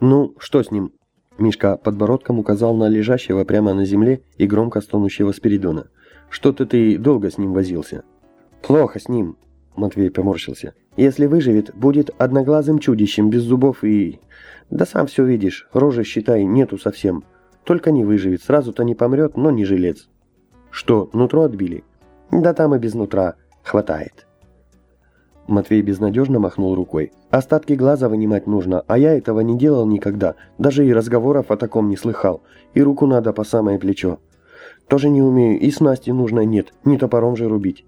«Ну, что с ним?» Мишка подбородком указал на лежащего прямо на земле и громко стонущего Спиридона. «Что-то ты долго с ним возился». «Плохо с ним», — Матвей поморщился. «Если выживет, будет одноглазым чудищем без зубов и... Да сам все видишь, рожи, считай, нету совсем. Только не выживет, сразу-то не помрет, но не жилец». «Что, нутро отбили?» «Да там и без нутра. Хватает». Матвей безнадежно махнул рукой. «Остатки глаза вынимать нужно, а я этого не делал никогда, даже и разговоров о таком не слыхал, и руку надо по самое плечо. Тоже не умею, и снасти нужной нет, не топором же рубить.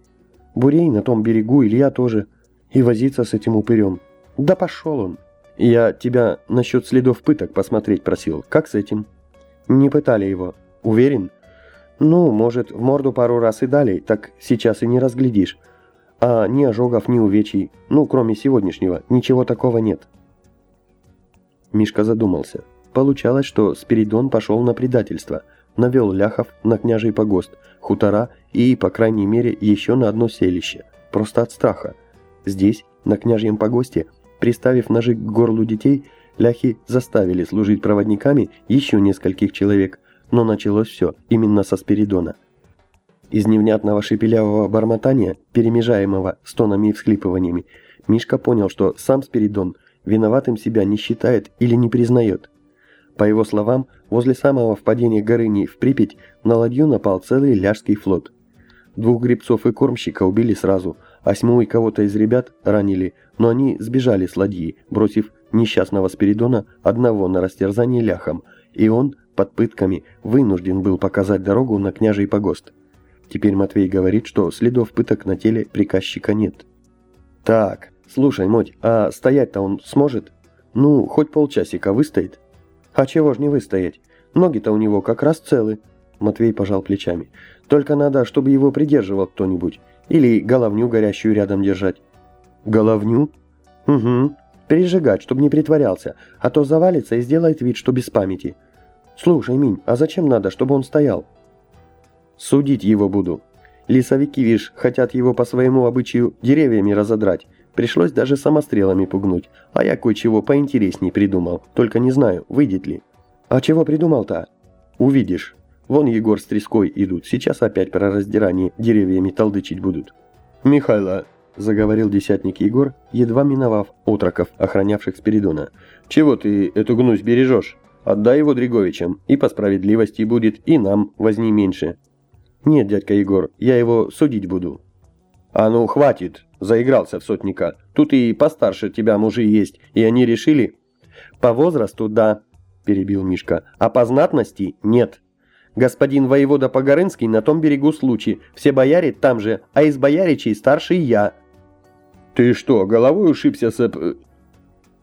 Бурей на том берегу, Илья тоже, и возиться с этим упырем. Да пошел он!» «Я тебя насчет следов пыток посмотреть просил, как с этим?» «Не пытали его. Уверен?» «Ну, может, в морду пару раз и дали, так сейчас и не разглядишь». А ни ожогов, ни увечий, ну, кроме сегодняшнего, ничего такого нет. Мишка задумался. Получалось, что Спиридон пошел на предательство, навел ляхов на княжий погост, хутора и, по крайней мере, еще на одно селище, просто от страха. Здесь, на княжьем погосте, приставив ножи к горлу детей, ляхи заставили служить проводниками еще нескольких человек, но началось все именно со Спиридона – из невнятного шепелявого бормотания, перемежаемого стонами и всхлипываниями, Мишка понял, что сам Спиридон виноватым себя не считает или не признает. По его словам, возле самого впадения Горыни в Припять на ладью напал целый ляжский флот. Двух гребцов и кормщика убили сразу, а осьму и кого-то из ребят ранили, но они сбежали с ладьи, бросив несчастного Спиридона одного на растерзание ляхом, и он, под пытками, вынужден был показать дорогу на княжий погост. Теперь Матвей говорит, что следов пыток на теле приказчика нет. Так, слушай, Моть, а стоять-то он сможет? Ну, хоть полчасика выстоит. А чего ж не выстоять? Ноги-то у него как раз целы. Матвей пожал плечами. Только надо, чтобы его придерживал кто-нибудь. Или головню горящую рядом держать. Головню? Угу. Пережигать, чтобы не притворялся, а то завалится и сделает вид, что без памяти. Слушай, Минь, а зачем надо, чтобы он стоял? Судить его буду. Лесовики, вишь, хотят его по своему обычаю деревьями разодрать. Пришлось даже самострелами пугнуть. А я кое-чего поинтересней придумал. Только не знаю, выйдет ли. А чего придумал-то? Увидишь. Вон Егор с треской идут. Сейчас опять про раздирание деревьями толдычить будут. Михайло, заговорил десятник Егор, едва миновав отроков, охранявших Спиридона. «Чего ты эту гнусь бережешь? Отдай его Дриговичам, и по справедливости будет, и нам возни меньше. «Нет, дядька Егор, я его судить буду». «А ну, хватит!» – заигрался в сотника. «Тут и постарше тебя мужи есть, и они решили...» «По возрасту – да», – перебил Мишка, – «а по знатности – нет. Господин воевода Погорынский на том берегу случай, все бояре там же, а из бояричей старший я». «Ты что, головой ушибся, сэп...»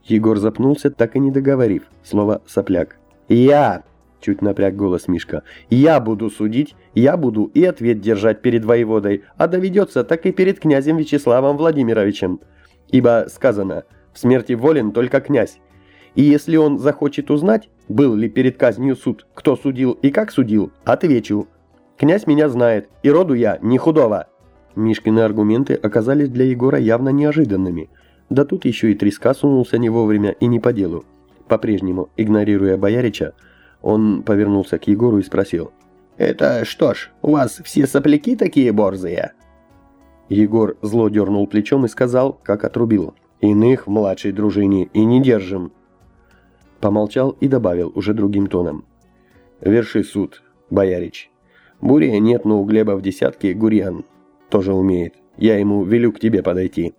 Егор запнулся, так и не договорив, слово «сопляк». «Я!» Чуть напряг голос Мишка. «Я буду судить, я буду и ответ держать перед воеводой, а доведется так и перед князем Вячеславом Владимировичем. Ибо сказано, в смерти волен только князь. И если он захочет узнать, был ли перед казнью суд, кто судил и как судил, отвечу. Князь меня знает, и роду я не худого». Мишкины аргументы оказались для Егора явно неожиданными. Да тут еще и треска сунулся не вовремя и не по делу. По-прежнему, игнорируя Боярича, он повернулся к Егору и спросил. «Это что ж, у вас все сопляки такие борзые?» Егор зло дернул плечом и сказал, как отрубил. «Иных в младшей дружине и не держим». Помолчал и добавил уже другим тоном. «Верши суд, боярич. Буря нет, но у Глеба в десятке Гурьян тоже умеет. Я ему велю к тебе подойти».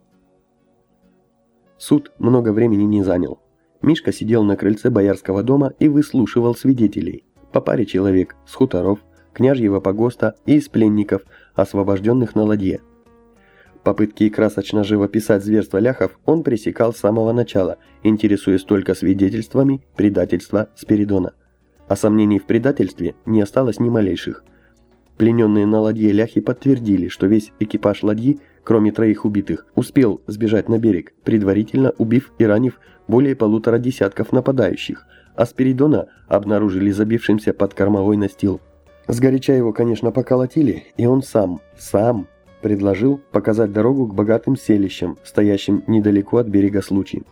Суд много времени не занял. Мишка сидел на крыльце боярского дома и выслушивал свидетелей. По паре человек с хуторов, княжьего погоста и из пленников, освобожденных на ладье. Попытки красочно живописать зверство ляхов он пресекал с самого начала, интересуясь только свидетельствами предательства Спиридона. А сомнений в предательстве не осталось ни малейших. Плененные на ладье ляхи подтвердили, что весь экипаж ладьи, кроме троих убитых, успел сбежать на берег, предварительно убив и ранив более полутора десятков нападающих, а Спиридона обнаружили забившимся под кормовой настил. Сгоряча его, конечно, поколотили, и он сам, сам предложил показать дорогу к богатым селищам, стоящим недалеко от берега случай.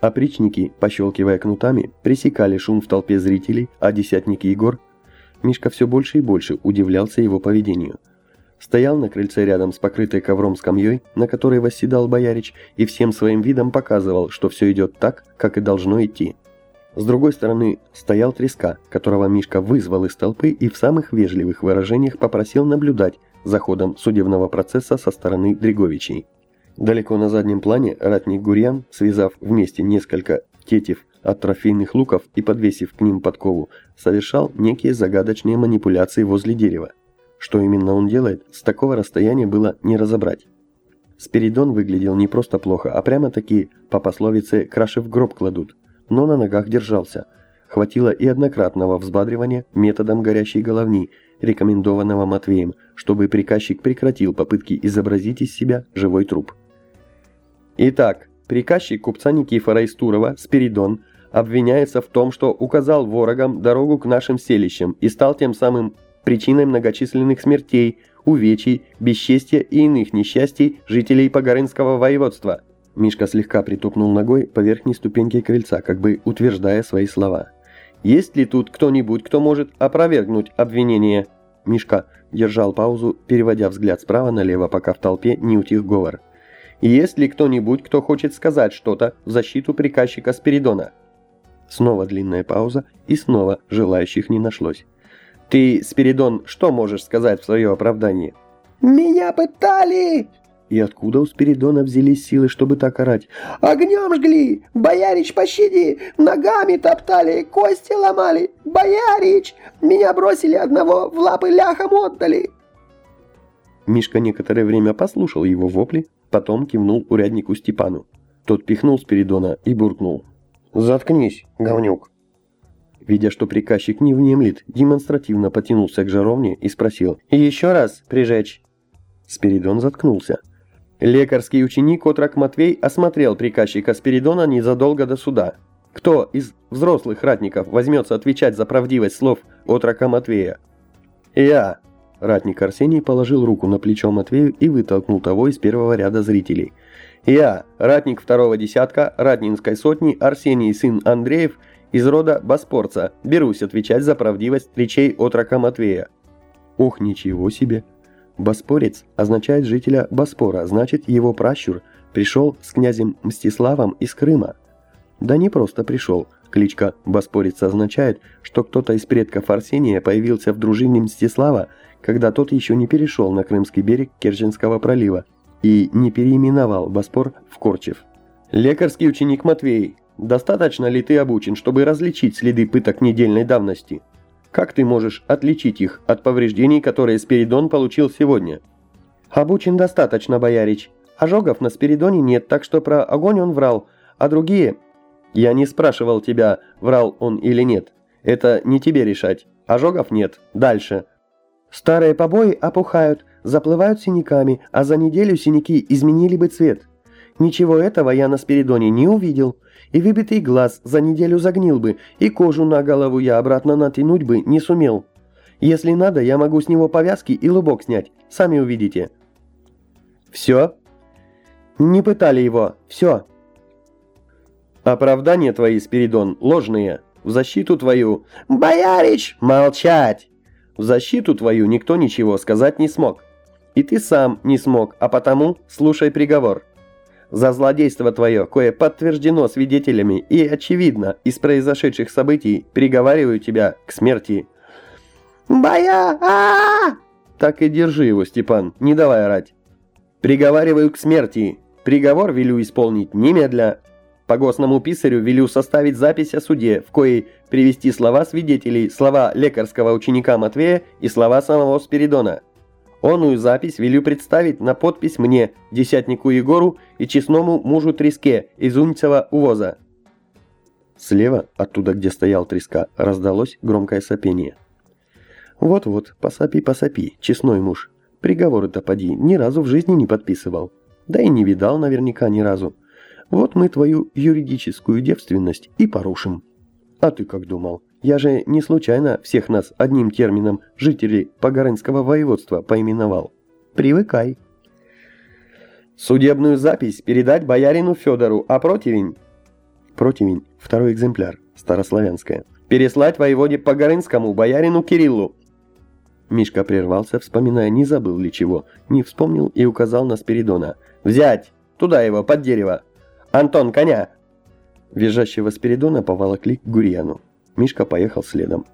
Опричники, пощелкивая кнутами, пресекали шум в толпе зрителей, а десятник Егор... Мишка все больше и больше удивлялся его поведению. Стоял на крыльце рядом с покрытой ковром скамьей, на которой восседал боярич, и всем своим видом показывал, что все идет так, как и должно идти. С другой стороны, стоял треска, которого Мишка вызвал из толпы и в самых вежливых выражениях попросил наблюдать за ходом судебного процесса со стороны Дреговичей. Далеко на заднем плане ратник Гурьян, связав вместе несколько тетив от трофейных луков и подвесив к ним подкову, совершал некие загадочные манипуляции возле дерева. Что именно он делает, с такого расстояния было не разобрать. Спиридон выглядел не просто плохо, а прямо-таки, по пословице, краши в гроб кладут, но на ногах держался. Хватило и однократного взбадривания методом горящей головни, рекомендованного Матвеем, чтобы приказчик прекратил попытки изобразить из себя живой труп. Итак, приказчик купца Никифора из Турова, Спиридон, обвиняется в том, что указал ворогам дорогу к нашим селищам и стал тем самым причиной многочисленных смертей, увечий, бесчестия и иных несчастий жителей Погорынского воеводства. Мишка слегка притопнул ногой по верхней ступеньке крыльца, как бы утверждая свои слова. «Есть ли тут кто-нибудь, кто может опровергнуть обвинение?» Мишка держал паузу, переводя взгляд справа налево, пока в толпе не утих говор. Есть ли кто-нибудь, кто хочет сказать что-то в защиту приказчика Спиридона? Снова длинная пауза, и снова желающих не нашлось. Ты, Спиридон, что можешь сказать в свое оправдание? «Меня пытали!» И откуда у Спиридона взялись силы, чтобы так орать? «Огнем жгли! Боярич, пощади! Ногами топтали, кости ломали! Боярич! Меня бросили одного, в лапы ляхом отдали!» Мишка некоторое время послушал его вопли, потом кивнул уряднику Степану. Тот пихнул Спиридона и буркнул. «Заткнись, говнюк!» Видя, что приказчик не внемлет, демонстративно потянулся к жаровне и спросил «Еще раз прижечь?» Спиридон заткнулся. Лекарский ученик Отрак Матвей осмотрел приказчика Спиридона незадолго до суда. Кто из взрослых ратников возьмется отвечать за правдивость слов Отрака Матвея? «Я!» Ратник Арсений положил руку на плечо Матвею и вытолкнул того из первого ряда зрителей. «Я, ратник второго десятка Ратнинской сотни Арсений, сын Андреев, из рода Боспорца, берусь отвечать за правдивость речей отрока Матвея». «Ух, ничего себе!» Боспорец означает жителя Боспора, значит его пращур пришел с князем Мстиславом из Крыма. Да не просто пришел. Кличка Боспорец означает, что кто-то из предков Арсения появился в дружине Мстислава когда тот еще не перешел на Крымский берег Керченского пролива и не переименовал Боспор в Корчев. «Лекарский ученик Матвей, достаточно ли ты обучен, чтобы различить следы пыток недельной давности? Как ты можешь отличить их от повреждений, которые Спиридон получил сегодня?» «Обучен достаточно, боярич. Ожогов на Спиридоне нет, так что про огонь он врал, а другие...» «Я не спрашивал тебя, врал он или нет. Это не тебе решать. Ожогов нет. Дальше». Старые побои опухают, заплывают синяками, а за неделю синяки изменили бы цвет. Ничего этого я на Спиридоне не увидел. И выбитый глаз за неделю загнил бы, и кожу на голову я обратно натянуть бы не сумел. Если надо, я могу с него повязки и лубок снять. Сами увидите. Все? Не пытали его. Все. Оправдания твои, Спиридон, ложные. В защиту твою... Боярич! Молчать! В защиту твою никто ничего сказать не смог. И ты сам не смог, а потому слушай приговор. За злодейство твое, кое подтверждено свидетелями и очевидно из произошедших событий, приговариваю тебя к смерти. Боя! а, Так и держи его, Степан, не давай орать. Приговариваю к смерти. Приговор велю исполнить немедля. По госному писарю велю составить запись о суде, в коей привести слова свидетелей, слова лекарского ученика Матвея и слова самого Спиридона. Онную запись велю представить на подпись мне, десятнику Егору и честному мужу Треске из Унцева увоза. Слева, оттуда, где стоял Треска, раздалось громкое сопение. «Вот-вот, посопи, посопи, честной муж. Приговоры-то поди, ни разу в жизни не подписывал. Да и не видал наверняка ни разу. Вот мы твою юридическую девственность и порушим. А ты как думал? Я же не случайно всех нас одним термином жителей Погорынского воеводства поименовал. Привыкай. Судебную запись передать боярину Федору, а противень... Противень, второй экземпляр, старославянская. «Переслать воеводе Погорынскому, боярину Кириллу!» Мишка прервался, вспоминая, не забыл ли чего, не вспомнил и указал на Спиридона. «Взять! Туда его, под дерево! Антон, коня!» Визжащего Спиридона поволокли к Гурьяну. Мишка поехал следом.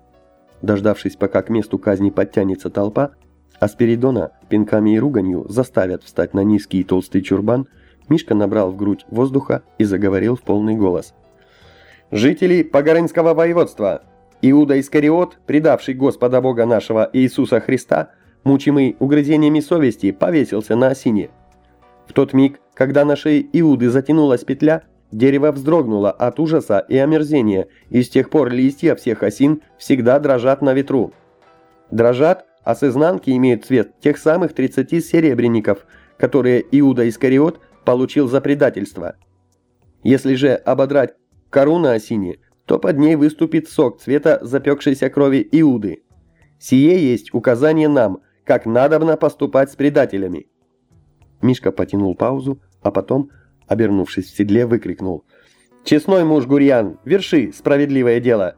Дождавшись, пока к месту казни подтянется толпа, а Спиридона пинками и руганью заставят встать на низкий и толстый чурбан, Мишка набрал в грудь воздуха и заговорил в полный голос. «Жители Погорынского воеводства! Иуда Искариот, предавший Господа Бога нашего Иисуса Христа, мучимый угрызениями совести, повесился на осине. В тот миг, когда на шее Иуды затянулась петля, дерево вздрогнуло от ужаса и омерзения, и с тех пор листья всех осин всегда дрожат на ветру. Дрожат, а с изнанки имеют цвет тех самых 30 серебряников, которые Иуда Искариот получил за предательство. Если же ободрать кору на осине, то под ней выступит сок цвета запекшейся крови Иуды. Сие есть указание нам, как надобно поступать с предателями. Мишка потянул паузу, а потом, обернувшись в седле, выкрикнул «Честной муж Гурьян, верши справедливое дело!»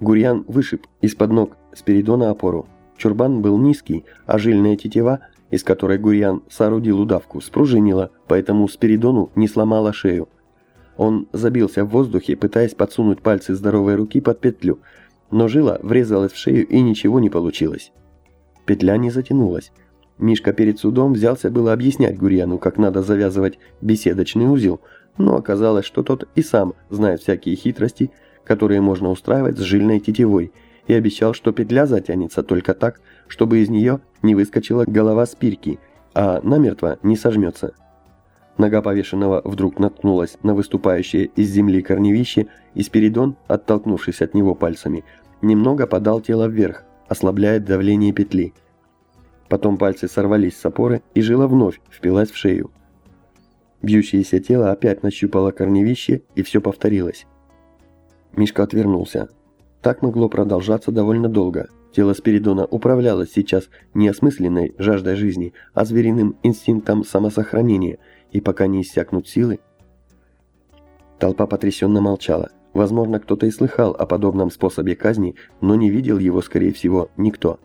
Гурьян вышиб из-под ног Спиридона опору. Чурбан был низкий, а жильная тетива, из которой Гурьян соорудил удавку, спружинила, поэтому Спиридону не сломала шею. Он забился в воздухе, пытаясь подсунуть пальцы здоровой руки под петлю, но жила врезалась в шею и ничего не получилось. Петля не затянулась. Мишка перед судом взялся было объяснять Гурьяну, как надо завязывать беседочный узел, но оказалось, что тот и сам знает всякие хитрости, которые можно устраивать с жильной тетивой, и обещал, что петля затянется только так, чтобы из нее не выскочила голова спирки, а намертво не сожмется. Нога повешенного вдруг наткнулась на выступающее из земли корневище, и Спиридон, оттолкнувшись от него пальцами, немного подал тело вверх, ослабляя давление петли. Потом пальцы сорвались с опоры, и жила вновь впилась в шею. Бьющееся тело опять нащупало корневище, и все повторилось. Мишка отвернулся. Так могло продолжаться довольно долго. Тело Спиридона управлялось сейчас не осмысленной жаждой жизни, а звериным инстинктом самосохранения – и пока не иссякнут силы... Толпа потрясенно молчала. Возможно, кто-то и слыхал о подобном способе казни, но не видел его, скорее всего, никто.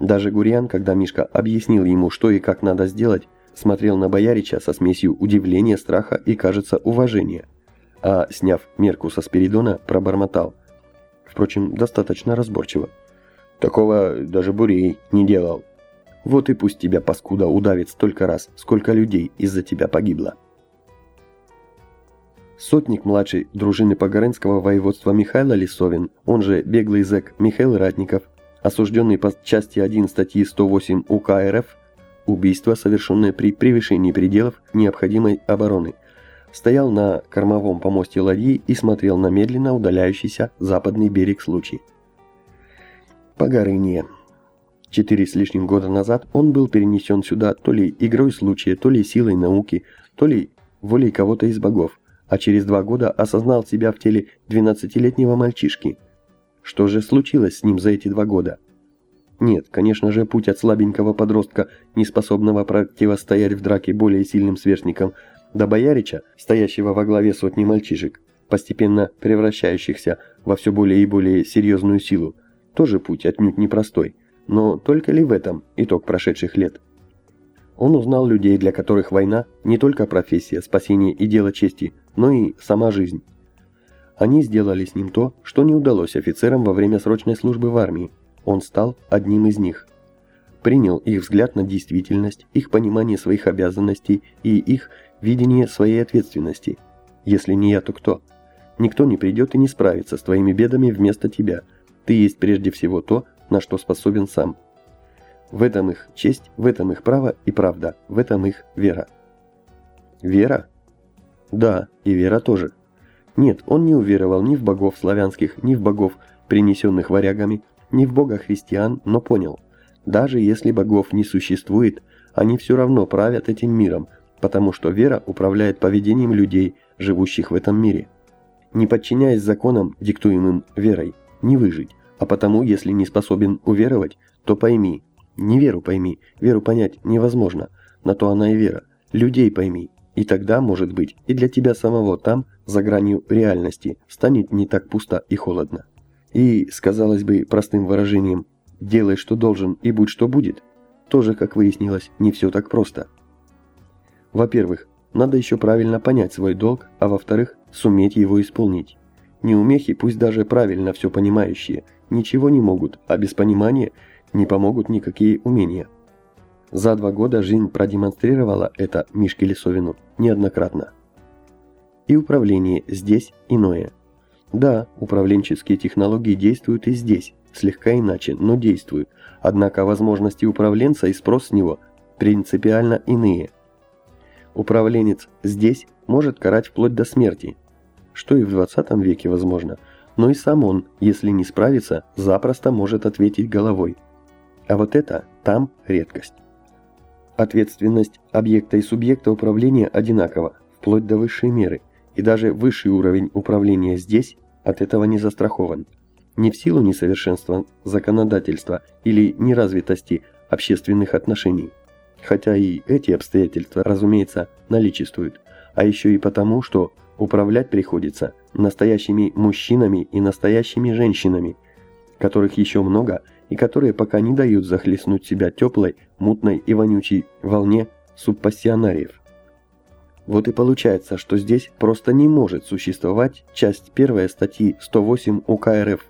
Даже Гурьян, когда Мишка объяснил ему, что и как надо сделать, смотрел на Боярича со смесью удивления, страха и, кажется, уважения. А, сняв мерку со Спиридона, пробормотал. Впрочем, достаточно разборчиво. Такого даже Бурей не делал. Вот и пусть тебя, паскуда, удавит столько раз, сколько людей из-за тебя погибло. Сотник младший дружины Погорынского воеводства Михаил Лисовин, он же беглый зэк Михаил Ратников, осужденный по части 1 статьи 108 УК РФ, убийство, совершенное при превышении пределов необходимой обороны, стоял на кормовом помосте ладьи и смотрел на медленно удаляющийся западный берег случай. Погорынье. Четыре с лишним года назад он был перенесен сюда то ли игрой случая, то ли силой науки, то ли волей кого-то из богов, а через два года осознал себя в теле 12-летнего мальчишки. Что же случилось с ним за эти два года? Нет, конечно же, путь от слабенького подростка, не способного противостоять в драке более сильным сверстникам, до боярича, стоящего во главе сотни мальчишек, постепенно превращающихся во все более и более серьезную силу, тоже путь отнюдь непростой. Но только ли в этом итог прошедших лет? Он узнал людей, для которых война не только профессия, спасение и дело чести, но и сама жизнь. Они сделали с ним то, что не удалось офицерам во время срочной службы в армии. Он стал одним из них. Принял их взгляд на действительность, их понимание своих обязанностей и их видение своей ответственности. Если не я, то кто? Никто не придет и не справится с твоими бедами вместо тебя. Ты есть прежде всего то, на что способен сам. В этом их честь, в этом их право и правда, в этом их вера. Вера? Да, и вера тоже. Нет, он не уверовал ни в богов славянских, ни в богов, принесенных варягами, ни в бога христиан, но понял, даже если богов не существует, они все равно правят этим миром, потому что вера управляет поведением людей, живущих в этом мире. Не подчиняясь законам, диктуемым верой, не выжить. А потому, если не способен уверовать, то пойми. Не веру пойми, веру понять невозможно. На то она и вера. Людей пойми, И тогда, может быть, и для тебя самого там, за гранью реальности, станет не так пусто и холодно. И, сказалось бы простым выражением, «делай, что должен, и будь, что будет», тоже, как выяснилось, не все так просто. Во-первых, надо еще правильно понять свой долг, а во-вторых, суметь его исполнить. Неумехи, пусть даже правильно все понимающие, ничего не могут, а без понимания не помогут никакие умения. За два года жизнь продемонстрировала это Мишке Лисовину неоднократно. И управление здесь иное. Да, управленческие технологии действуют и здесь, слегка иначе, но действуют. Однако возможности управленца и спрос с него принципиально иные. Управленец здесь может карать вплоть до смерти, что и в 20 веке возможно, но и сам он, если не справится, запросто может ответить головой. А вот это там редкость. Ответственность объекта и субъекта управления одинакова, вплоть до высшей меры, и даже высший уровень управления здесь от этого не застрахован. Не в силу несовершенства законодательства или неразвитости общественных отношений. Хотя и эти обстоятельства, разумеется, наличествуют, а еще и потому, что управлять приходится настоящими мужчинами и настоящими женщинами, которых еще много и которые пока не дают захлестнуть себя теплой, мутной и вонючей волне субпассионариев. Вот и получается, что здесь просто не может существовать часть первой статьи 108 УК РФ.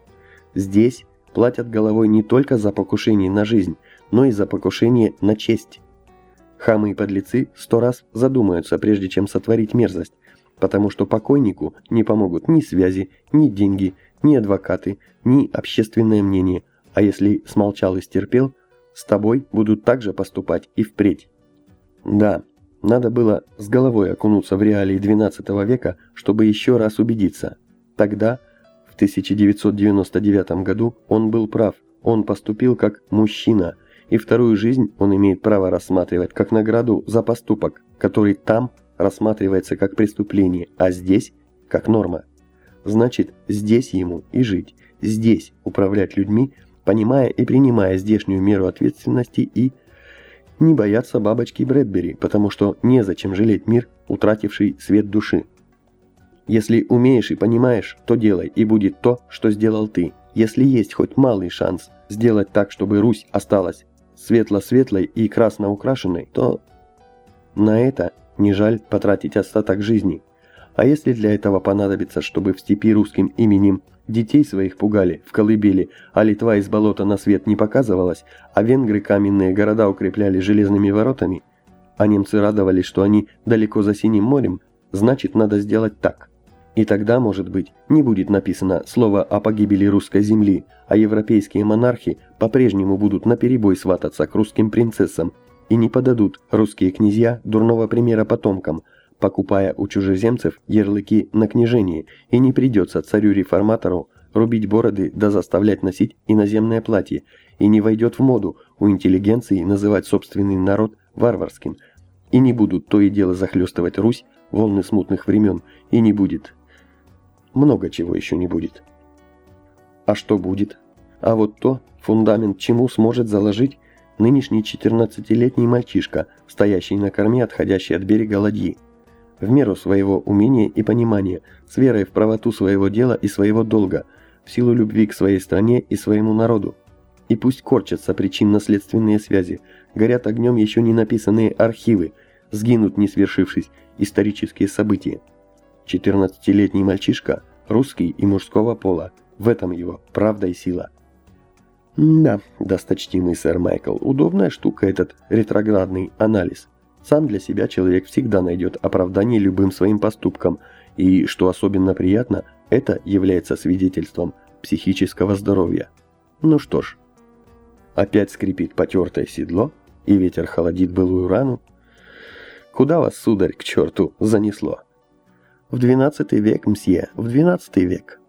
Здесь платят головой не только за покушение на жизнь, но и за покушение на честь. Хамы и подлецы сто раз задумаются, прежде чем сотворить мерзость, потому что покойнику не помогут ни связи, ни деньги, ни адвокаты, ни общественное мнение, а если смолчал и стерпел, с тобой будут так же поступать и впредь. Да, надо было с головой окунуться в реалии XII века, чтобы еще раз убедиться. Тогда, в 1999 году, он был прав, он поступил как мужчина, и вторую жизнь он имеет право рассматривать как награду за поступок, который там рассматривается как преступление, а здесь – как норма. Значит, здесь ему и жить, здесь управлять людьми – понимая и принимая здешнюю меру ответственности и не бояться бабочки Брэдбери, потому что незачем жалеть мир, утративший свет души. Если умеешь и понимаешь, то делай, и будет то, что сделал ты. Если есть хоть малый шанс сделать так, чтобы Русь осталась светло-светлой и красно украшенной, то на это не жаль потратить остаток жизни. А если для этого понадобится, чтобы в степи русским именем детей своих пугали в колыбели, а Литва из болота на свет не показывалась, а венгры каменные города укрепляли железными воротами, а немцы радовались, что они далеко за Синим морем, значит надо сделать так. И тогда, может быть, не будет написано слово о погибели русской земли, а европейские монархи по-прежнему будут наперебой свататься к русским принцессам и не подадут русские князья дурного примера потомкам – покупая у чужеземцев ярлыки на княжение, и не придется царю-реформатору рубить бороды да заставлять носить иноземное платье, и не войдет в моду у интеллигенции называть собственный народ варварским, и не будут то и дело захлестывать Русь волны смутных времен, и не будет. Много чего еще не будет. А что будет? А вот то, фундамент чему сможет заложить нынешний 14-летний мальчишка, стоящий на корме, отходящий от берега ладьи в меру своего умения и понимания, с верой в правоту своего дела и своего долга, в силу любви к своей стране и своему народу. И пусть корчатся причинно-следственные связи, горят огнем еще не написанные архивы, сгинут не свершившись исторические события. 14-летний мальчишка, русский и мужского пола, в этом его правда и сила. Да, досточтимый сэр Майкл, удобная штука этот ретроградный анализ. Сам для себя человек всегда найдет оправдание любым своим поступкам, и, что особенно приятно, это является свидетельством психического здоровья. Ну что ж, опять скрипит потертое седло, и ветер холодит былую рану. Куда вас, сударь, к черту, занесло? В двенадцатый век, мсье, в двенадцатый век.